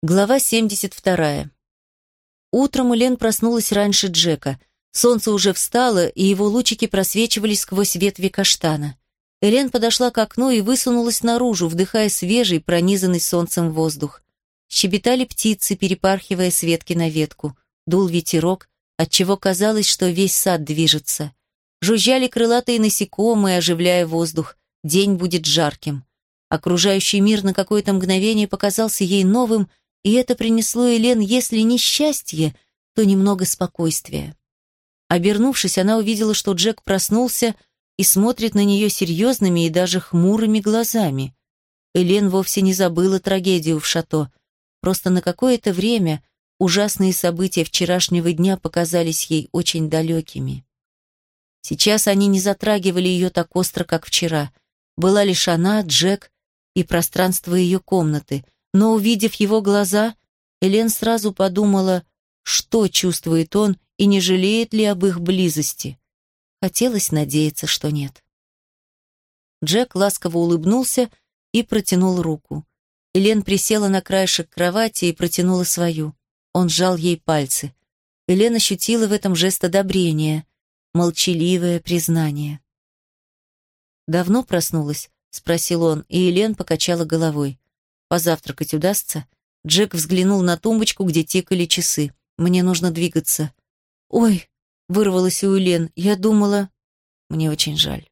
Глава 72. Утром Элен проснулась раньше Джека. Солнце уже встало, и его лучики просвечивались сквозь ветви каштана. Элен подошла к окну и высунулась наружу, вдыхая свежий, пронизанный солнцем воздух. Щебетали птицы, перепархивая с ветки на ветку. Дул ветерок, отчего казалось, что весь сад движется. Жужжали крылатые насекомые, оживляя воздух. День будет жарким. Окружающий мир на какое-то мгновение показался ей новым, и это принесло Елен, если не счастье, то немного спокойствия. Обернувшись, она увидела, что Джек проснулся и смотрит на нее серьезными и даже хмурыми глазами. Элен вовсе не забыла трагедию в шато. Просто на какое-то время ужасные события вчерашнего дня показались ей очень далекими. Сейчас они не затрагивали ее так остро, как вчера. Была лишь она, Джек и пространство ее комнаты — но, увидев его глаза, Элен сразу подумала, что чувствует он и не жалеет ли об их близости. Хотелось надеяться, что нет. Джек ласково улыбнулся и протянул руку. Элен присела на краешек кровати и протянула свою. Он сжал ей пальцы. Элен ощутила в этом жест одобрения, молчаливое признание. «Давно проснулась?» — спросил он, и Елен покачала головой. Позавтракать удастся? Джек взглянул на тумбочку, где тикали часы. Мне нужно двигаться. Ой, вырвалась у Елен. Я думала... Мне очень жаль.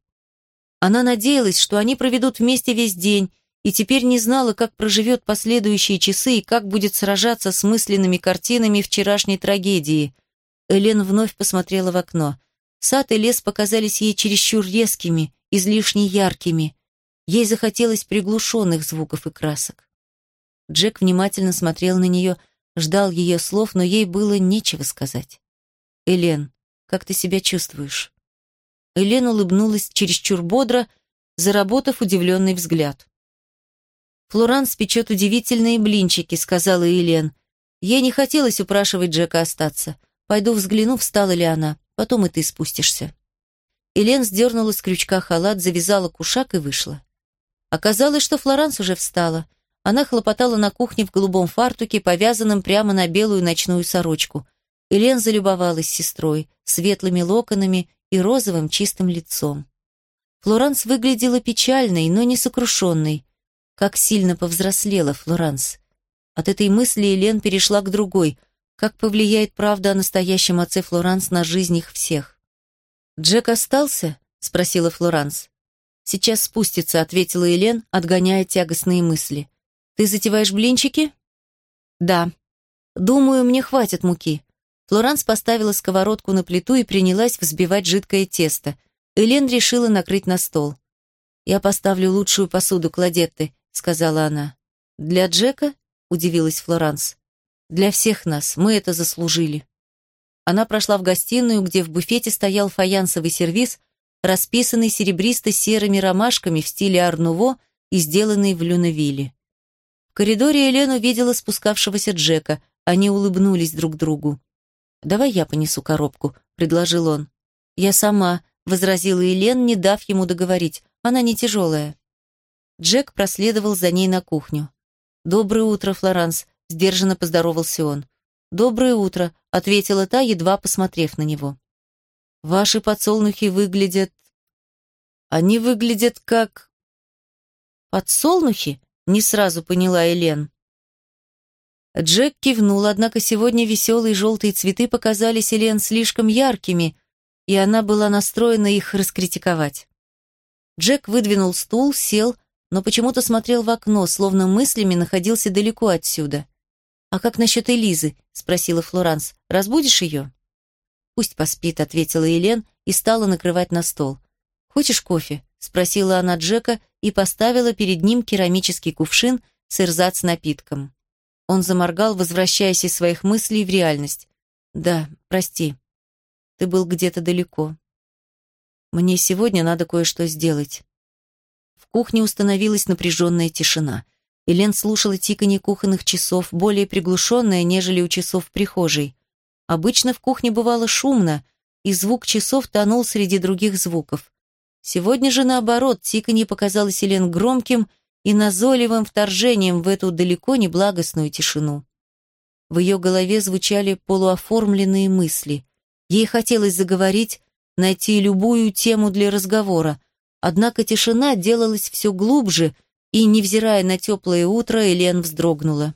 Она надеялась, что они проведут вместе весь день, и теперь не знала, как проживет последующие часы и как будет сражаться с мысленными картинами вчерашней трагедии. Элен вновь посмотрела в окно. Сад и лес показались ей чересчур резкими, излишне яркими. Ей захотелось приглушенных звуков и красок. Джек внимательно смотрел на нее, ждал ее слов, но ей было нечего сказать. «Элен, как ты себя чувствуешь?» Элен улыбнулась чересчур бодро, заработав удивленный взгляд. «Флоранс печет удивительные блинчики», — сказала Элен. Ей не хотелось упрашивать Джека остаться. «Пойду взгляну, встала ли она. Потом и ты спустишься». Элен сдернула с крючка халат, завязала кушак и вышла. Оказалось, что Флоранс уже встала. Она хлопотала на кухне в голубом фартуке, повязанном прямо на белую ночную сорочку. Элен залюбовалась сестрой, светлыми локонами и розовым чистым лицом. Флоранс выглядела печальной, но не сокрушенной. Как сильно повзрослела Флоранс. От этой мысли Элен перешла к другой. Как повлияет правда о настоящем отце Флоранс на жизнь их всех? «Джек остался?» — спросила Флоранс. «Сейчас спустится», — ответила Элен, отгоняя тягостные мысли. Ты затеваешь блинчики? Да. Думаю, мне хватит муки. Флоранс поставила сковородку на плиту и принялась взбивать жидкое тесто. Элен решила накрыть на стол. «Я поставлю лучшую посуду Кладетты», — сказала она. «Для Джека?» — удивилась Флоранс. «Для всех нас. Мы это заслужили». Она прошла в гостиную, где в буфете стоял фаянсовый сервиз, расписанный серебристо-серыми ромашками в стиле Арнуво и сделанный в Люневилле коридоре Елена увидела спускавшегося Джека. Они улыбнулись друг другу. «Давай я понесу коробку», — предложил он. «Я сама», — возразила Елен, не дав ему договорить. «Она не тяжелая». Джек проследовал за ней на кухню. «Доброе утро, Флоранс», — сдержанно поздоровался он. «Доброе утро», — ответила та, едва посмотрев на него. «Ваши подсолнухи выглядят...» «Они выглядят как...» «Подсолнухи?» Не сразу поняла Элен. Джек кивнул, однако сегодня веселые желтые цветы показались Элен слишком яркими, и она была настроена их раскритиковать. Джек выдвинул стул, сел, но почему-то смотрел в окно, словно мыслями находился далеко отсюда. «А как насчет Элизы?» — спросила Флоранс. «Разбудишь ее?» «Пусть поспит», — ответила Елен и стала накрывать на стол. «Хочешь кофе?» — спросила она Джека и поставила перед ним керамический кувшин с эрзац напитком. Он заморгал, возвращаясь из своих мыслей в реальность. «Да, прости. Ты был где-то далеко. Мне сегодня надо кое-что сделать». В кухне установилась напряженная тишина. Элен слушала тиканье кухонных часов, более приглушенное, нежели у часов в прихожей. Обычно в кухне бывало шумно, и звук часов тонул среди других звуков. Сегодня же, наоборот, тиканье показалось Елен громким и назойливым вторжением в эту далеко не благостную тишину. В ее голове звучали полуоформленные мысли. Ей хотелось заговорить, найти любую тему для разговора, однако тишина делалась все глубже, и, невзирая на теплое утро, Элен вздрогнула.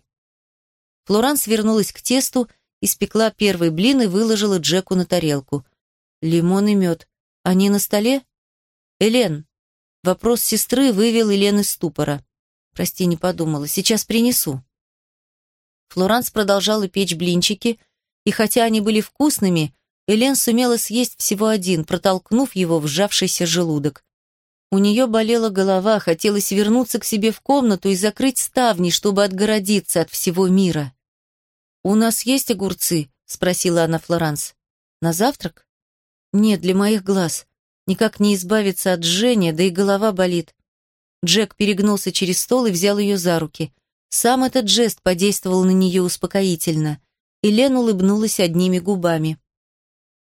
Флоранс вернулась к тесту, испекла первый блин и выложила Джеку на тарелку. «Лимон и мед. Они на столе?» «Элен». Вопрос сестры вывел Элен из ступора. «Прости, не подумала. Сейчас принесу». Флоранс продолжала печь блинчики, и хотя они были вкусными, Элен сумела съесть всего один, протолкнув его в сжавшийся желудок. У нее болела голова, хотелось вернуться к себе в комнату и закрыть ставни, чтобы отгородиться от всего мира. «У нас есть огурцы?» — спросила она Флоранс. «На завтрак?» «Нет, для моих глаз. Никак не избавиться от жжения, да и голова болит». Джек перегнулся через стол и взял ее за руки. Сам этот жест подействовал на нее успокоительно. И улыбнулась одними губами.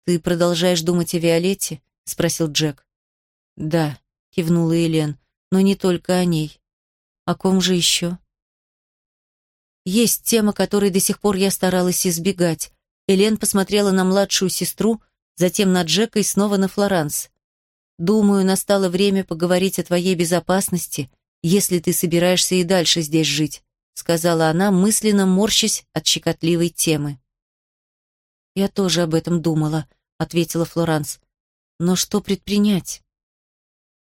«Ты продолжаешь думать о Виолетте?» — спросил Джек. «Да», кивнула Елен, но не только о ней. О ком же еще? Есть тема, которой до сих пор я старалась избегать. Элен посмотрела на младшую сестру, затем на Джека и снова на Флоранс. Думаю, настало время поговорить о твоей безопасности, если ты собираешься и дальше здесь жить, сказала она, мысленно морщась от щекотливой темы. Я тоже об этом думала, ответила Флоранс. Но что предпринять?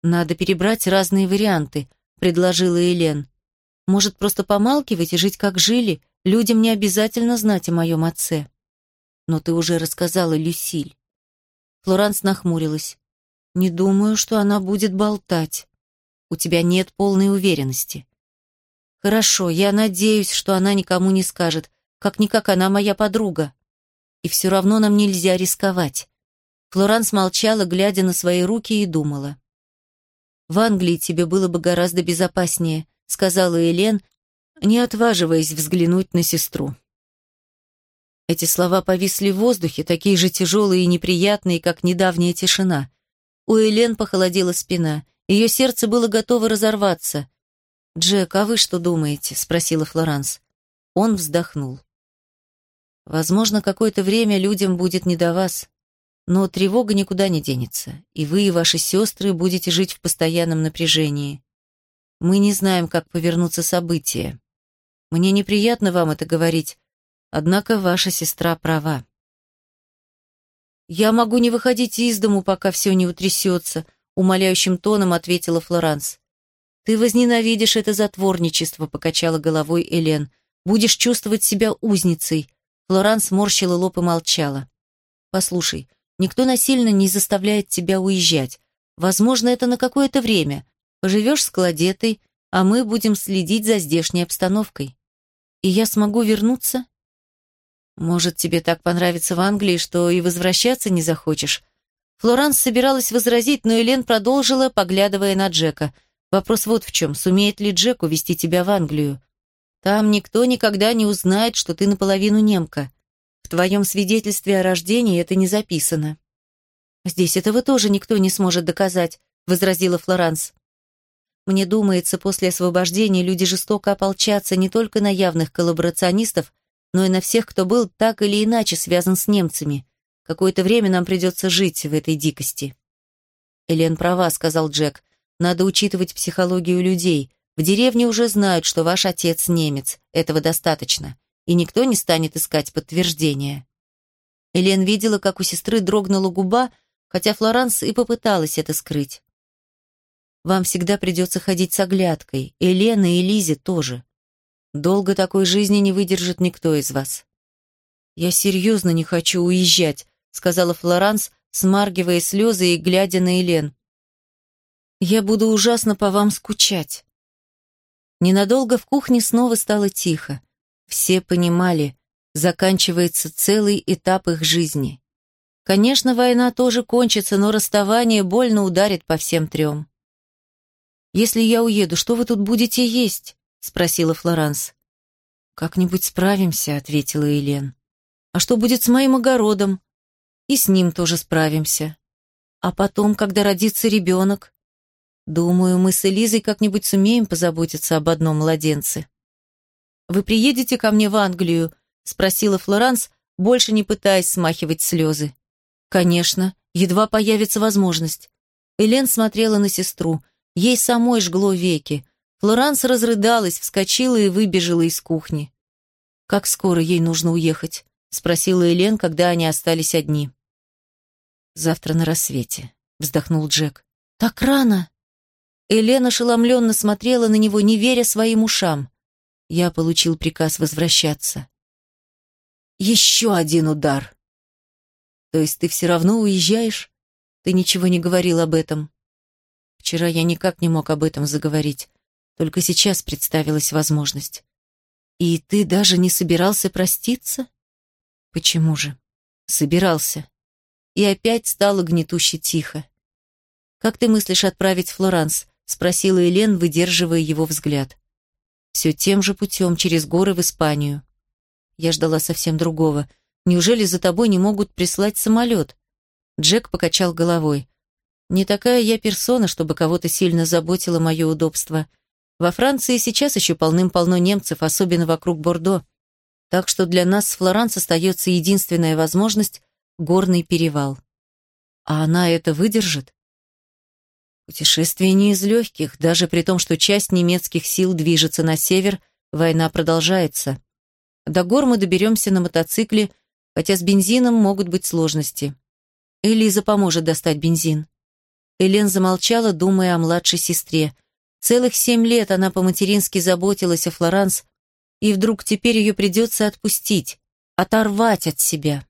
«Надо перебрать разные варианты», — предложила Елен. «Может, просто помалкивать и жить, как жили? Людям не обязательно знать о моем отце». «Но ты уже рассказала Люсиль». Флоранс нахмурилась. «Не думаю, что она будет болтать. У тебя нет полной уверенности». «Хорошо, я надеюсь, что она никому не скажет. Как-никак она моя подруга. И все равно нам нельзя рисковать». Флоранс молчала, глядя на свои руки, и думала. В Англии тебе было бы гораздо безопаснее», сказала Элен, не отваживаясь взглянуть на сестру. Эти слова повисли в воздухе, такие же тяжелые и неприятные, как недавняя тишина. У Элен похолодела спина, ее сердце было готово разорваться. «Джек, а вы что думаете?» — спросила Флоранс. Он вздохнул. «Возможно, какое-то время людям будет не до вас. Но тревога никуда не денется, и вы и ваши сестры будете жить в постоянном напряжении. Мы не знаем, как повернутся события. Мне неприятно вам это говорить, однако ваша сестра права. «Я могу не выходить из дому, пока все не утрясется», — умоляющим тоном ответила Флоранс. «Ты возненавидишь это затворничество», — покачала головой Элен. «Будешь чувствовать себя узницей». Флоранс морщила лоб и молчала. «Послушай, Никто насильно не заставляет тебя уезжать. Возможно, это на какое-то время. Поживешь с кладетой, а мы будем следить за здешней обстановкой. И я смогу вернуться? Может, тебе так понравится в Англии, что и возвращаться не захочешь? Флоранс собиралась возразить, но Элен продолжила, поглядывая на Джека. Вопрос вот в чем, сумеет ли Джек увезти тебя в Англию? Там никто никогда не узнает, что ты наполовину немка. В твоем свидетельстве о рождении это не записано. Здесь этого тоже никто не сможет доказать, возразила Флоранс. Мне думается, после освобождения люди жестоко ополчатся не только на явных коллаборационистов, но и на всех, кто был так или иначе связан с немцами. Какое-то время нам придется жить в этой дикости. Элен права, сказал Джек. Надо учитывать психологию людей. В деревне уже знают, что ваш отец немец. Этого достаточно и никто не станет искать подтверждения. Элен видела, как у сестры дрогнула губа, хотя Флоранс и попыталась это скрыть. «Вам всегда придется ходить с оглядкой, Елена и Лизе тоже. Долго такой жизни не выдержит никто из вас». «Я серьезно не хочу уезжать», — сказала Флоранс, смаргивая слезы и глядя на Елен. «Я буду ужасно по вам скучать». Ненадолго в кухне снова стало тихо. Все понимали, заканчивается целый этап их жизни. Конечно, война тоже кончится, но расставание больно ударит по всем трем. «Если я уеду, что вы тут будете есть?» — спросила Флоранс. «Как-нибудь справимся», — ответила Елен. «А что будет с моим огородом?» «И с ним тоже справимся. А потом, когда родится ребенок?» Думаю, мы с Элизой как-нибудь сумеем позаботиться об одном младенце. «Вы приедете ко мне в Англию?» — спросила Флоранс, больше не пытаясь смахивать слезы. «Конечно, едва появится возможность». Элен смотрела на сестру. Ей самой жгло веки. Флоранс разрыдалась, вскочила и выбежала из кухни. «Как скоро ей нужно уехать?» — спросила Элен, когда они остались одни. «Завтра на рассвете», — вздохнул Джек. «Так рано!» Элен ошеломленно смотрела на него, не веря своим ушам. Я получил приказ возвращаться. «Еще один удар!» «То есть ты все равно уезжаешь? Ты ничего не говорил об этом?» Вчера я никак не мог об этом заговорить. Только сейчас представилась возможность. «И ты даже не собирался проститься?» «Почему же?» «Собирался». И опять стало гнетуще тихо. «Как ты мыслишь отправить Флоранс?» — спросила Елен, выдерживая его взгляд. «Все тем же путем, через горы в Испанию». Я ждала совсем другого. «Неужели за тобой не могут прислать самолет?» Джек покачал головой. «Не такая я персона, чтобы кого-то сильно заботило мое удобство. Во Франции сейчас еще полным-полно немцев, особенно вокруг Бордо. Так что для нас с Флоранс остается единственная возможность — горный перевал. А она это выдержит? Путешествие не из легких, даже при том, что часть немецких сил движется на север, война продолжается. До гор мы доберемся на мотоцикле, хотя с бензином могут быть сложности. Элиза поможет достать бензин. Элен замолчала, думая о младшей сестре. Целых семь лет она по-матерински заботилась о Флоранс, и вдруг теперь ее придется отпустить, оторвать от себя.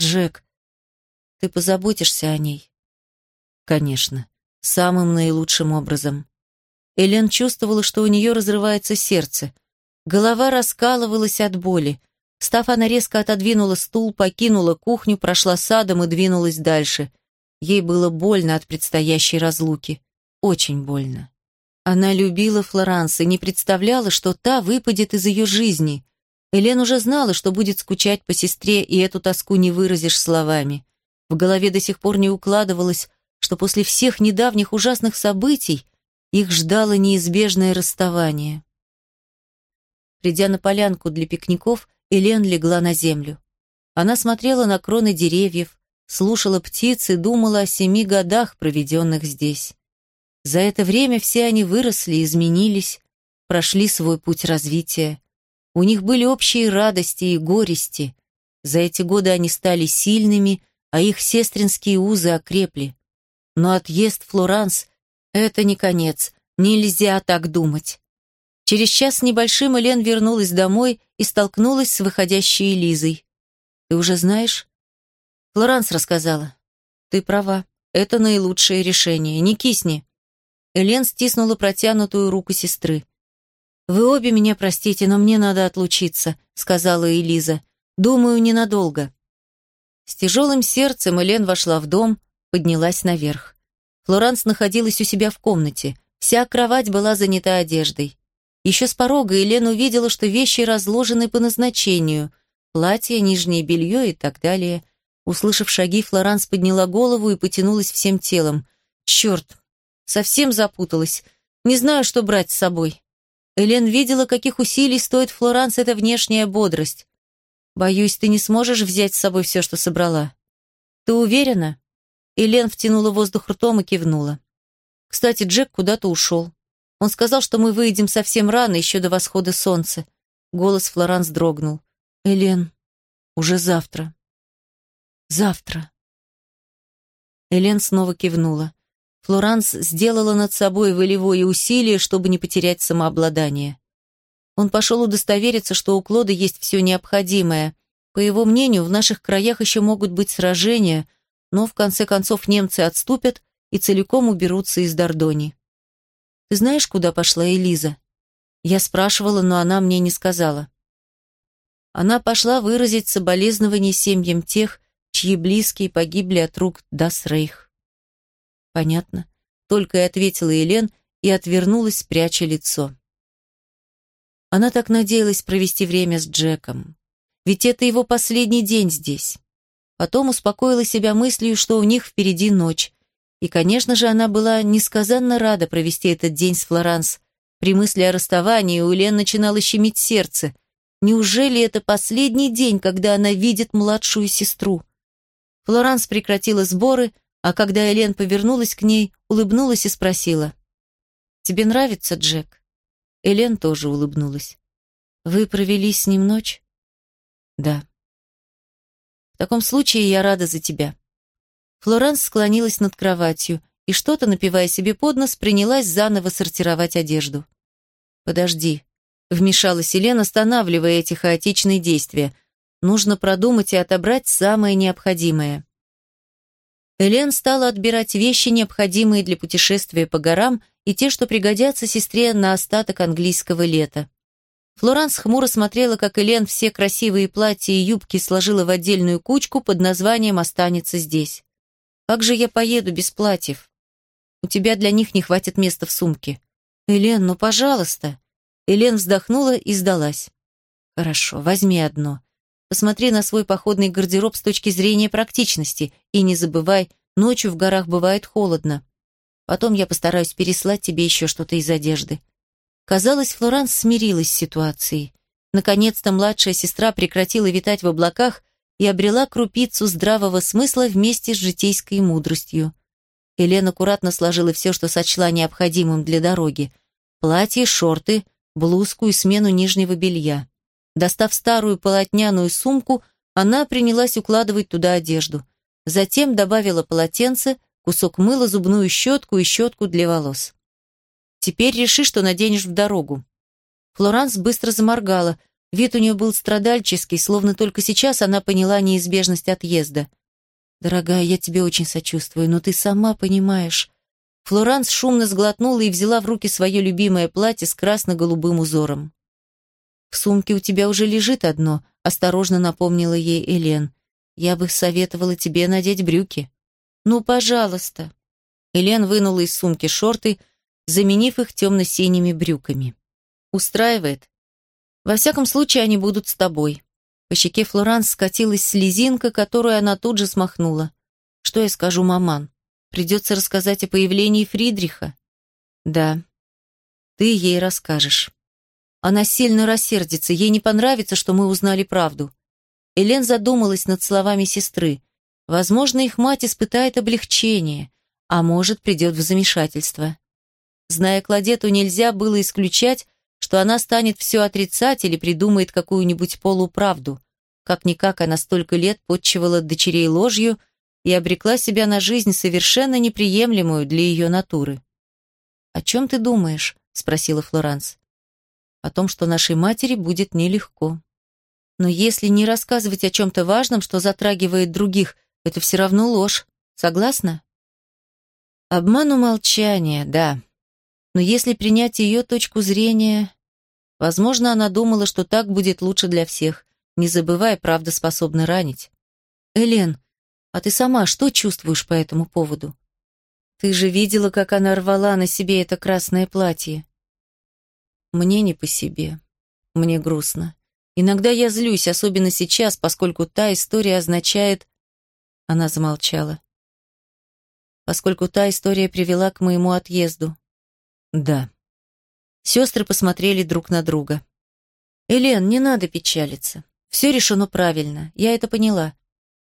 «Джек, ты позаботишься о ней?» «Конечно, самым наилучшим образом». Элен чувствовала, что у нее разрывается сердце. Голова раскалывалась от боли. Став, она резко отодвинула стул, покинула кухню, прошла садом и двинулась дальше. Ей было больно от предстоящей разлуки. Очень больно. Она любила Флоранс и не представляла, что та выпадет из ее жизни. Элен уже знала, что будет скучать по сестре, и эту тоску не выразишь словами. В голове до сих пор не укладывалось, что после всех недавних ужасных событий их ждало неизбежное расставание. Придя на полянку для пикников, Элен легла на землю. Она смотрела на кроны деревьев, слушала птиц и думала о семи годах, проведенных здесь. За это время все они выросли, изменились, прошли свой путь развития. У них были общие радости и горести. За эти годы они стали сильными, а их сестринские узы окрепли. Но отъезд Флоранс — это не конец, нельзя так думать. Через час с небольшим Элен вернулась домой и столкнулась с выходящей Лизой. «Ты уже знаешь?» Флоранс рассказала. «Ты права, это наилучшее решение, не кисни». Элен стиснула протянутую руку сестры. «Вы обе меня простите, но мне надо отлучиться», — сказала Элиза. «Думаю, ненадолго». С тяжелым сердцем Элен вошла в дом, поднялась наверх. Флоранс находилась у себя в комнате. Вся кровать была занята одеждой. Еще с порога Элен увидела, что вещи разложены по назначению. Платье, нижнее белье и так далее. Услышав шаги, Флоранс подняла голову и потянулась всем телом. «Черт, Совсем запуталась. Не знаю, что брать с собой. Элен видела, каких усилий стоит Флоранс эта внешняя бодрость. Боюсь, ты не сможешь взять с собой все, что собрала. Ты уверена? Элен втянула воздух ртом и кивнула. Кстати, Джек куда-то ушел. Он сказал, что мы выйдем совсем рано, еще до восхода солнца. Голос Флоранс дрогнул. Элен, уже завтра. Завтра. Элен снова кивнула. Флоранс сделала над собой волевое усилие, чтобы не потерять самообладание. Он пошел удостовериться, что у Клода есть все необходимое. По его мнению, в наших краях еще могут быть сражения, но в конце концов немцы отступят и целиком уберутся из Дордони. «Ты знаешь, куда пошла Элиза?» Я спрашивала, но она мне не сказала. Она пошла выразить соболезнования семьям тех, чьи близкие погибли от рук Дасрейх. Понятно. Только и ответила Елен и отвернулась, пряча лицо. Она так надеялась провести время с Джеком. Ведь это его последний день здесь. Потом успокоила себя мыслью, что у них впереди ночь. И, конечно же, она была несказанно рада провести этот день с Флоранс. При мысли о расставании у Лен начинало щемить сердце. Неужели это последний день, когда она видит младшую сестру? Флоранс прекратила сборы, а когда Элен повернулась к ней, улыбнулась и спросила. «Тебе нравится, Джек?» Элен тоже улыбнулась. «Вы провели с ним ночь?» «Да». «В таком случае я рада за тебя». Флоранс склонилась над кроватью и что-то, напивая себе под нос, принялась заново сортировать одежду. «Подожди», — вмешалась Елена, останавливая эти хаотичные действия. «Нужно продумать и отобрать самое необходимое». Элен стала отбирать вещи, необходимые для путешествия по горам, и те, что пригодятся сестре на остаток английского лета. Флоранс хмуро смотрела, как Элен все красивые платья и юбки сложила в отдельную кучку под названием «Останется здесь». «Как же я поеду без платьев? У тебя для них не хватит места в сумке». «Элен, ну, пожалуйста». Элен вздохнула и сдалась. «Хорошо, возьми одно. Посмотри на свой походный гардероб с точки зрения практичности и не забывай, ночью в горах бывает холодно. Потом я постараюсь переслать тебе еще что-то из одежды». Казалось, Флоранс смирилась с ситуацией. Наконец-то младшая сестра прекратила витать в облаках и обрела крупицу здравого смысла вместе с житейской мудростью. Елена аккуратно сложила все, что сочла необходимым для дороги. Платье, шорты, блузку и смену нижнего белья. Достав старую полотняную сумку, она принялась укладывать туда одежду. Затем добавила полотенце, кусок мыла, зубную щетку и щетку для волос. «Теперь реши, что наденешь в дорогу». Флоранс быстро заморгала. Вид у нее был страдальческий, словно только сейчас она поняла неизбежность отъезда. «Дорогая, я тебе очень сочувствую, но ты сама понимаешь». Флоранс шумно сглотнула и взяла в руки свое любимое платье с красно-голубым узором. «В сумке у тебя уже лежит одно», — осторожно напомнила ей Элен. «Я бы советовала тебе надеть брюки». «Ну, пожалуйста». Элен вынула из сумки шорты, заменив их темно-синими брюками. «Устраивает?» «Во всяком случае, они будут с тобой». По щеке Флоранс скатилась слезинка, которую она тут же смахнула. «Что я скажу, маман? Придется рассказать о появлении Фридриха?» «Да, ты ей расскажешь». Она сильно рассердится, ей не понравится, что мы узнали правду. Элен задумалась над словами сестры. Возможно, их мать испытает облегчение, а может, придет в замешательство. Зная Кладету, нельзя было исключать, что она станет все отрицать или придумает какую-нибудь полуправду. Как-никак она столько лет подчивала дочерей ложью и обрекла себя на жизнь совершенно неприемлемую для ее натуры. «О чем ты думаешь?» — спросила Флоранс о том, что нашей матери будет нелегко. Но если не рассказывать о чем-то важном, что затрагивает других, это все равно ложь. Согласна? Обману молчания, да. Но если принять ее точку зрения... Возможно, она думала, что так будет лучше для всех. Не забывай, правда способна ранить. Элен, а ты сама что чувствуешь по этому поводу? Ты же видела, как она рвала на себе это красное платье. Мне не по себе. Мне грустно. Иногда я злюсь, особенно сейчас, поскольку та история означает... Она замолчала. Поскольку та история привела к моему отъезду. Да. Сестры посмотрели друг на друга. «Элен, не надо печалиться. Все решено правильно, я это поняла.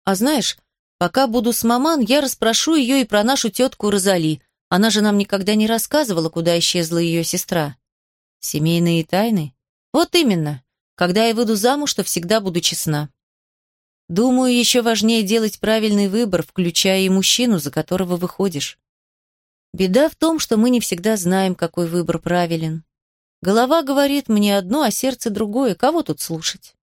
А знаешь, пока буду с маман, я расспрошу ее и про нашу тетку Розали. Она же нам никогда не рассказывала, куда исчезла ее сестра. Семейные тайны? Вот именно. Когда я выйду замуж, то всегда буду честна. Думаю, еще важнее делать правильный выбор, включая и мужчину, за которого выходишь. Беда в том, что мы не всегда знаем, какой выбор правилен. Голова говорит мне одно, а сердце другое. Кого тут слушать?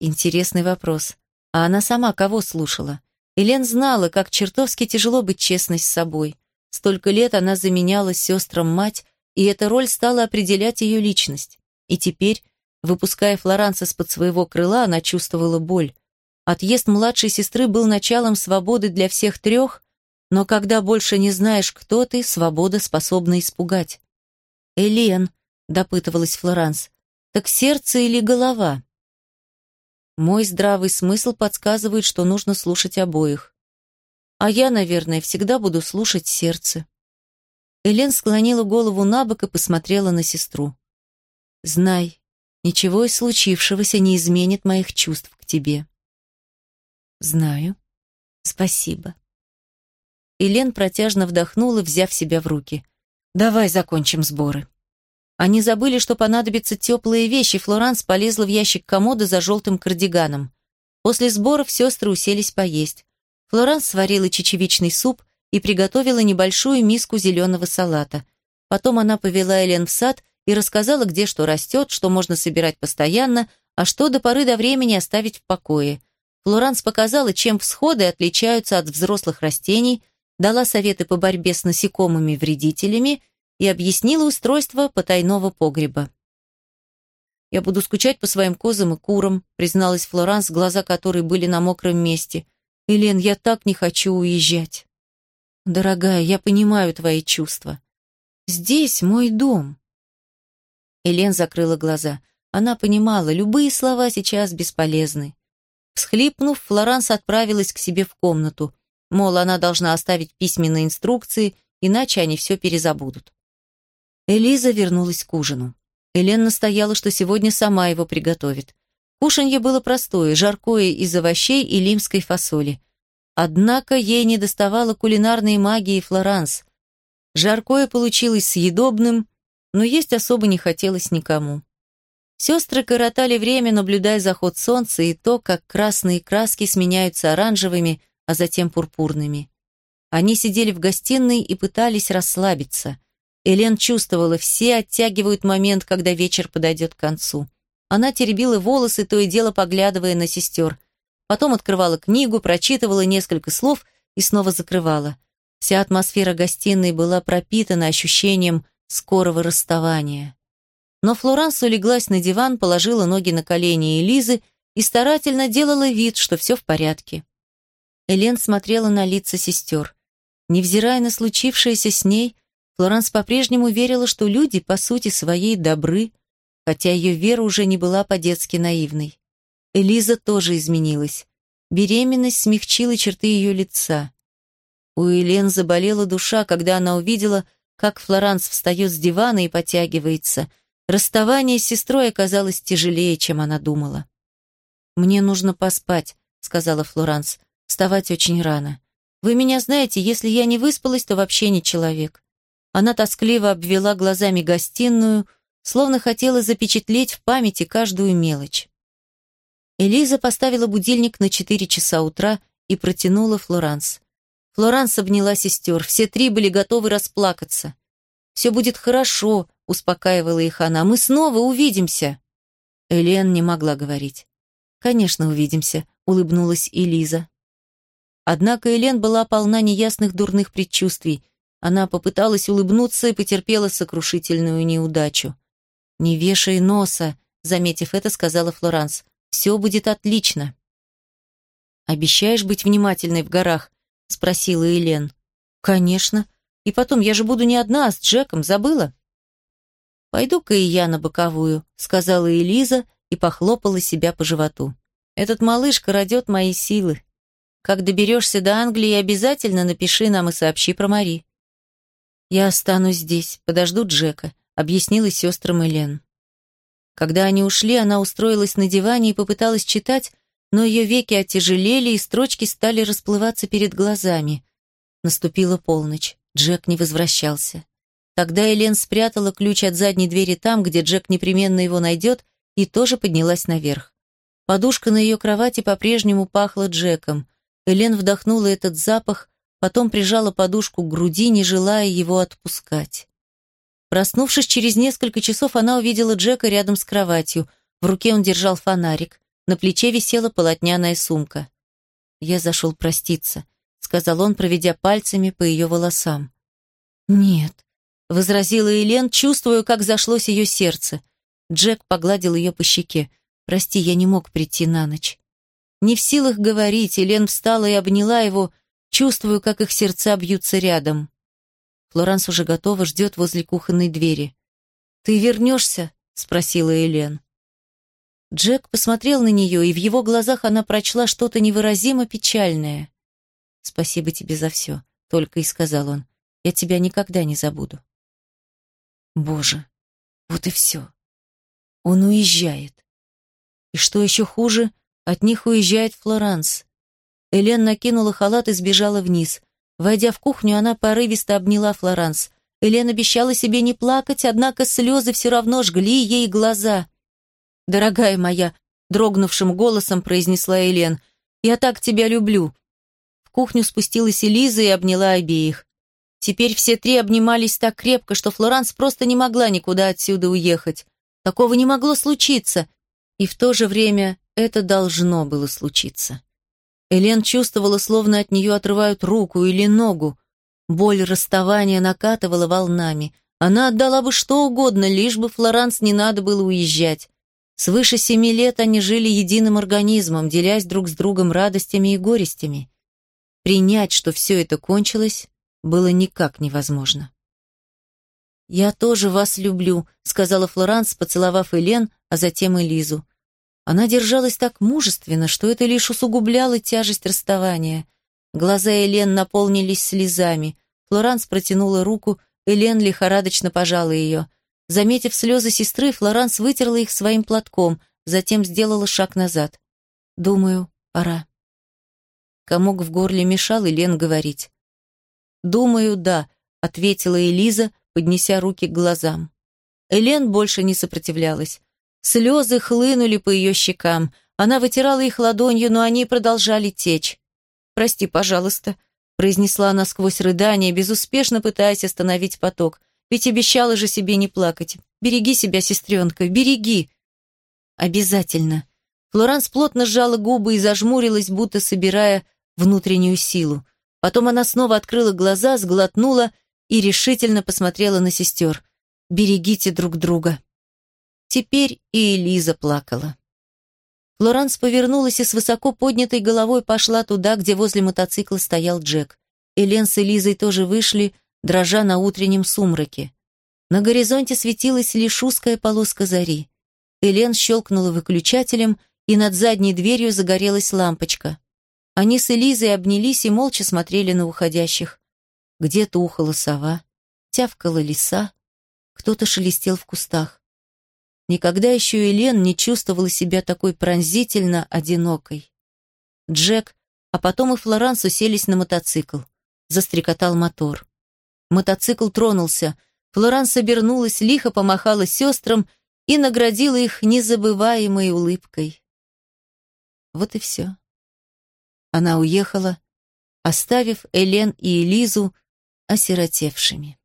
Интересный вопрос. А она сама кого слушала? Элен знала, как чертовски тяжело быть честной с собой. Столько лет она заменяла сестрам мать, и эта роль стала определять ее личность. И теперь, выпуская Флоранс из-под своего крыла, она чувствовала боль. Отъезд младшей сестры был началом свободы для всех трех, но когда больше не знаешь, кто ты, свобода способна испугать. «Элен», — допытывалась Флоранс, — «так сердце или голова?» Мой здравый смысл подсказывает, что нужно слушать обоих. А я, наверное, всегда буду слушать сердце. Элен склонила голову на бок и посмотрела на сестру. «Знай, ничего из случившегося не изменит моих чувств к тебе». «Знаю. Спасибо». Элен протяжно вдохнула, взяв себя в руки. «Давай закончим сборы». Они забыли, что понадобятся теплые вещи, Флоранс полезла в ящик комода за желтым кардиганом. После сборов сестры уселись поесть. Флоранс сварила чечевичный суп и приготовила небольшую миску зеленого салата. Потом она повела Элен в сад и рассказала, где что растет, что можно собирать постоянно, а что до поры до времени оставить в покое. Флоранс показала, чем всходы отличаются от взрослых растений, дала советы по борьбе с насекомыми-вредителями и объяснила устройство потайного погреба. «Я буду скучать по своим козам и курам», призналась Флоранс, глаза которой были на мокром месте. «Элен, я так не хочу уезжать». «Дорогая, я понимаю твои чувства. Здесь мой дом». Элен закрыла глаза. Она понимала, любые слова сейчас бесполезны. Всхлипнув, Флоранс отправилась к себе в комнату. Мол, она должна оставить письменные инструкции, иначе они все перезабудут. Элиза вернулась к ужину. Элен настояла, что сегодня сама его приготовит. Кушанье было простое, жаркое из овощей и лимской фасоли. Однако ей не доставало кулинарной магии Флоранс. Жаркое получилось съедобным, но есть особо не хотелось никому. Сестры коротали время, наблюдая заход солнца и то, как красные краски сменяются оранжевыми, а затем пурпурными. Они сидели в гостиной и пытались расслабиться. Элен чувствовала, все оттягивают момент, когда вечер подойдет к концу. Она теребила волосы, то и дело поглядывая на сестер. Потом открывала книгу, прочитывала несколько слов и снова закрывала. Вся атмосфера гостиной была пропитана ощущением скорого расставания. Но Флоранс улеглась на диван, положила ноги на колени Элизы и старательно делала вид, что все в порядке. Элен смотрела на лица сестер. Невзирая на случившееся с ней, Флоранс по-прежнему верила, что люди по сути своей добры, хотя ее вера уже не была по-детски наивной. Элиза тоже изменилась. Беременность смягчила черты ее лица. У Элен заболела душа, когда она увидела, как Флоранс встает с дивана и потягивается. Расставание с сестрой оказалось тяжелее, чем она думала. «Мне нужно поспать», — сказала Флоранс. Вставать очень рано. Вы меня знаете, если я не выспалась, то вообще не человек. Она тоскливо обвела глазами гостиную, словно хотела запечатлеть в памяти каждую мелочь. Элиза поставила будильник на четыре часа утра и протянула Флоранс. Флоранс обняла сестер, все три были готовы расплакаться. «Все будет хорошо», — успокаивала их она, — «мы снова увидимся». Элен не могла говорить. «Конечно, увидимся», — улыбнулась Элиза. Однако Элен была полна неясных дурных предчувствий. Она попыталась улыбнуться и потерпела сокрушительную неудачу. «Не вешай носа», — заметив это, сказала Флоранс. «Все будет отлично». «Обещаешь быть внимательной в горах?» — спросила Элен. «Конечно. И потом, я же буду не одна, а с Джеком, забыла?» «Пойду-ка и я на боковую», — сказала Элиза и похлопала себя по животу. «Этот малыш крадет мои силы». Как доберешься до Англии, обязательно напиши нам и сообщи про Мари. Я останусь здесь, подожду Джека, объяснила сестрам Элен. Когда они ушли, она устроилась на диване и попыталась читать, но ее веки оттяжелели, и строчки стали расплываться перед глазами. Наступила полночь. Джек не возвращался. Тогда Элен спрятала ключ от задней двери там, где Джек непременно его найдет, и тоже поднялась наверх. Подушка на ее кровати по-прежнему пахла Джеком. Элен вдохнула этот запах, потом прижала подушку к груди, не желая его отпускать. Проснувшись через несколько часов, она увидела Джека рядом с кроватью. В руке он держал фонарик. На плече висела полотняная сумка. «Я зашел проститься», — сказал он, проведя пальцами по ее волосам. «Нет», — возразила Элен, чувствуя, как зашлось ее сердце. Джек погладил ее по щеке. «Прости, я не мог прийти на ночь». Не в силах говорить, Елен встала и обняла его, чувствуя, как их сердца бьются рядом. Флоранс уже готова, ждет возле кухонной двери. «Ты вернешься?» — спросила Елен. Джек посмотрел на нее, и в его глазах она прочла что-то невыразимо печальное. спасибо тебе за все», — только и сказал он. «Я тебя никогда не забуду». Боже, вот и все. Он уезжает. И что еще хуже, от них уезжает Флоранс. Элен накинула халат и сбежала вниз. Войдя в кухню, она порывисто обняла Флоранс. Элен обещала себе не плакать, однако слезы все равно жгли ей глаза. «Дорогая моя», — дрогнувшим голосом произнесла Элен, — «я так тебя люблю». В кухню спустилась Элиза и обняла обеих. Теперь все три обнимались так крепко, что Флоранс просто не могла никуда отсюда уехать. Такого не могло случиться, и в то же время это должно было случиться. Элен чувствовала, словно от нее отрывают руку или ногу. Боль расставания накатывала волнами. Она отдала бы что угодно, лишь бы Флоранс не надо было уезжать. Свыше семи лет они жили единым организмом, делясь друг с другом радостями и горестями. Принять, что все это кончилось, было никак невозможно. «Я тоже вас люблю», — сказала Флоранс, поцеловав Элен, а затем Элизу. Она держалась так мужественно, что это лишь усугубляло тяжесть расставания. Глаза Элен наполнились слезами. Флоранс протянула руку, Элен лихорадочно пожала ее. Заметив слезы сестры, Флоранс вытерла их своим платком, затем сделала шаг назад. «Думаю, пора». Комок в горле мешал Элен говорить. «Думаю, да», — ответила Элиза, поднеся руки к глазам. Элен больше не сопротивлялась. Слезы хлынули по ее щекам. Она вытирала их ладонью, но они продолжали течь. «Прости, пожалуйста», — произнесла она сквозь рыдание, безуспешно пытаясь остановить поток. «Ведь обещала же себе не плакать. Береги себя, сестренка, береги!» «Обязательно». Флоранс плотно сжала губы и зажмурилась, будто собирая внутреннюю силу. Потом она снова открыла глаза, сглотнула и решительно посмотрела на сестер. «Берегите друг друга». Теперь и Элиза плакала. Флоранс повернулась и с высоко поднятой головой пошла туда, где возле мотоцикла стоял Джек. Элен с Элизой тоже вышли, дрожа на утреннем сумраке. На горизонте светилась лишь узкая полоска зари. Элен щелкнула выключателем, и над задней дверью загорелась лампочка. Они с Элизой обнялись и молча смотрели на уходящих. Где-то ухала сова, тявкала лиса, кто-то шелестел в кустах. Никогда еще Элен не чувствовала себя такой пронзительно одинокой. Джек, а потом и Флоранс уселись на мотоцикл. Застрекотал мотор. Мотоцикл тронулся. Флоранс обернулась, лихо помахала сестрам и наградила их незабываемой улыбкой. Вот и все. Она уехала, оставив Элен и Элизу осиротевшими.